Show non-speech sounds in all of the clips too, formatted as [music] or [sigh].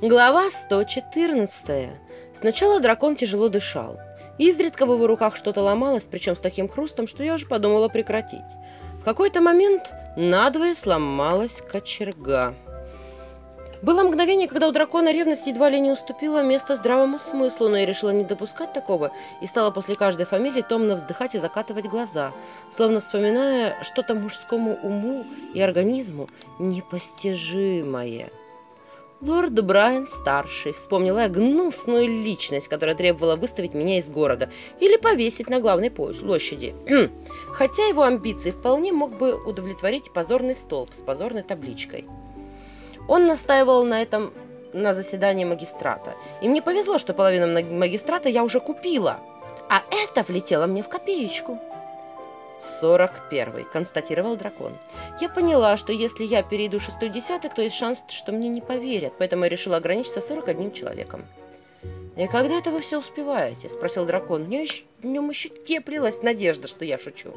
Глава 114. Сначала дракон тяжело дышал. Изредка в его руках что-то ломалось, причем с таким хрустом, что я уже подумала прекратить. В какой-то момент надвое сломалась кочерга. Было мгновение, когда у дракона ревность едва ли не уступила место здравому смыслу, но я решила не допускать такого и стала после каждой фамилии томно вздыхать и закатывать глаза, словно вспоминая что-то мужскому уму и организму непостижимое. Лорд Брайан старший, вспомнила я гнусную личность, которая требовала выставить меня из города или повесить на главной площади. [clears throat] Хотя его амбиции вполне мог бы удовлетворить позорный столб с позорной табличкой. Он настаивал на этом на заседании магистрата. И мне повезло, что половину магистрата я уже купила. А это влетело мне в копеечку. «Сорок первый», — констатировал дракон. «Я поняла, что если я перейду шестой десяток, то есть шанс, что мне не поверят, поэтому я решила ограничиться сорок одним человеком». «И когда это вы все успеваете?» — спросил дракон. В, еще, в нем еще теплилась надежда, что я шучу.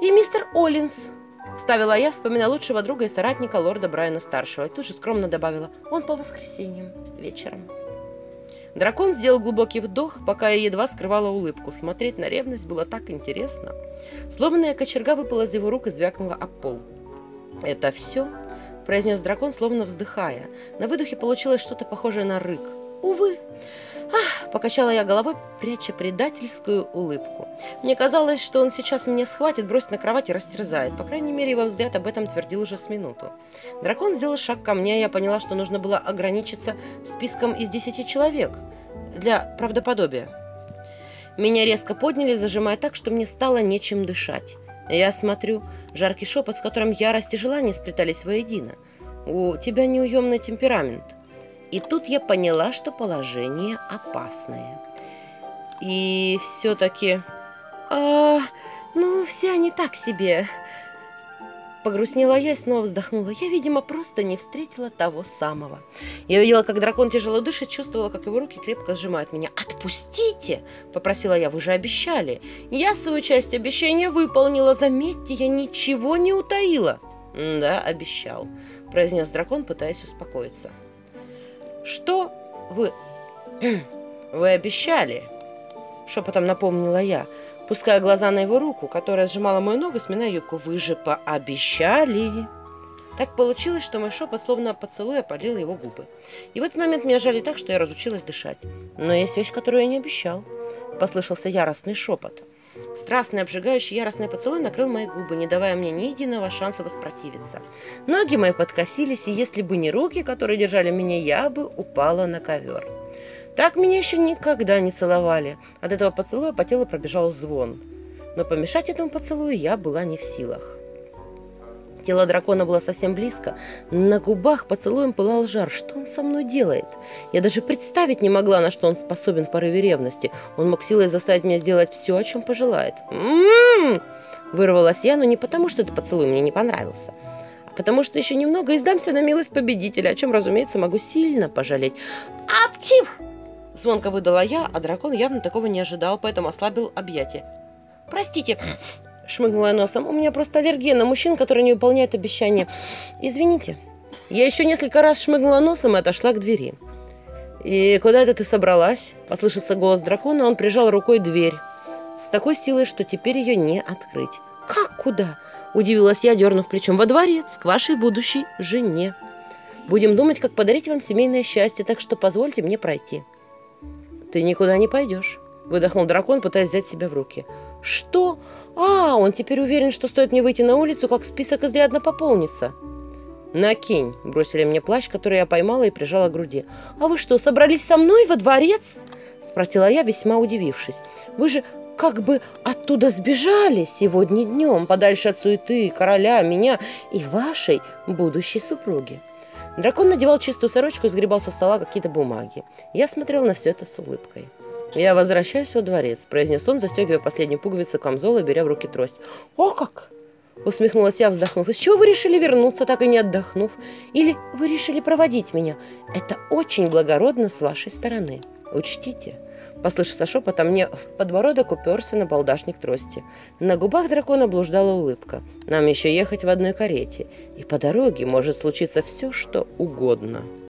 «И мистер Оллинс!» — вставила я, вспоминая лучшего друга и соратника лорда Брайана-старшего, и тут же скромно добавила. «Он по воскресеньям вечером». Дракон сделал глубокий вдох, пока я едва скрывала улыбку. Смотреть на ревность было так интересно. Сломанная кочерга выпала из его рук и звякнула об пол. «Это все?» – произнес дракон, словно вздыхая. На выдохе получилось что-то похожее на рык. «Увы!» Ах, покачала я головой, пряча предательскую улыбку. Мне казалось, что он сейчас меня схватит, бросит на кровать и растерзает. По крайней мере, его взгляд об этом твердил уже с минуту. Дракон сделал шаг ко мне, и я поняла, что нужно было ограничиться списком из десяти человек для правдоподобия. Меня резко подняли, зажимая так, что мне стало нечем дышать. Я смотрю, жаркий шепот, в котором ярость и желание сплетались воедино. У тебя неуемный темперамент. И тут я поняла, что положение опасное. И все-таки... А, ну, все они так себе. Погрустнела я и снова вздохнула. Я, видимо, просто не встретила того самого. Я видела, как дракон тяжело дышит, чувствовала, как его руки крепко сжимают меня. «Отпустите!» – попросила я. «Вы же обещали!» «Я свою часть обещания выполнила. Заметьте, я ничего не утаила!» «Да, обещал», – произнес дракон, пытаясь успокоиться. «Что вы... вы обещали?» Шепотом напомнила я, пуская глаза на его руку, которая сжимала мою ногу, сминая юбку. «Вы же пообещали!» Так получилось, что мой шепот словно поцелуй опалил его губы. И в этот момент меня жали так, что я разучилась дышать. Но есть вещь, которую я не обещал. Послышался яростный шепот. Страстный, обжигающий, яростный поцелуй накрыл мои губы, не давая мне ни единого шанса воспротивиться. Ноги мои подкосились, и если бы не руки, которые держали меня, я бы упала на ковер. Так меня еще никогда не целовали. От этого поцелуя по телу пробежал звон. Но помешать этому поцелую я была не в силах. Тело дракона было совсем близко. На губах поцелуем пылал жар. Что он со мной делает? Я даже представить не могла, на что он способен в порыве ревности. Он мог силой заставить меня сделать все, о чем пожелает. «М-м-м!» Вырвалась я, но не потому, что этот поцелуй мне не понравился, а потому что еще немного и сдамся на милость победителя, о чем, разумеется, могу сильно пожалеть. «Аптив!» Звонко выдала я, а дракон явно такого не ожидал, поэтому ослабил объятие. «Простите!» Шмыгнула носом. «У меня просто аллергия на мужчин, которые не выполняют обещания. Извините». Я еще несколько раз шмыгнула носом и отошла к двери. «И куда это ты собралась?» – послышался голос дракона, он прижал рукой дверь. С такой силой, что теперь ее не открыть. «Как куда?» – удивилась я, дернув плечом. «Во дворец, к вашей будущей жене. Будем думать, как подарить вам семейное счастье, так что позвольте мне пройти». «Ты никуда не пойдешь». Выдохнул дракон, пытаясь взять себя в руки. «Что? А, он теперь уверен, что стоит мне выйти на улицу, как список изрядно пополнится». «Накинь!» – бросили мне плащ, который я поймала и прижала к груди. «А вы что, собрались со мной во дворец?» – спросила я, весьма удивившись. «Вы же как бы оттуда сбежали сегодня днем, подальше от суеты, короля, меня и вашей будущей супруги». Дракон надевал чистую сорочку и сгребал со стола какие-то бумаги. Я смотрел на все это с улыбкой. «Я возвращаюсь во дворец», – произнес он, застегивая последнюю пуговицу камзола беря в руки трость. «О как!» – усмехнулась я, вздохнув. «Из чего вы решили вернуться, так и не отдохнув? Или вы решили проводить меня? Это очень благородно с вашей стороны. Учтите». Послышался шепот, а мне в подбородок уперся на балдашник трости. На губах дракона блуждала улыбка. «Нам еще ехать в одной карете, и по дороге может случиться все, что угодно».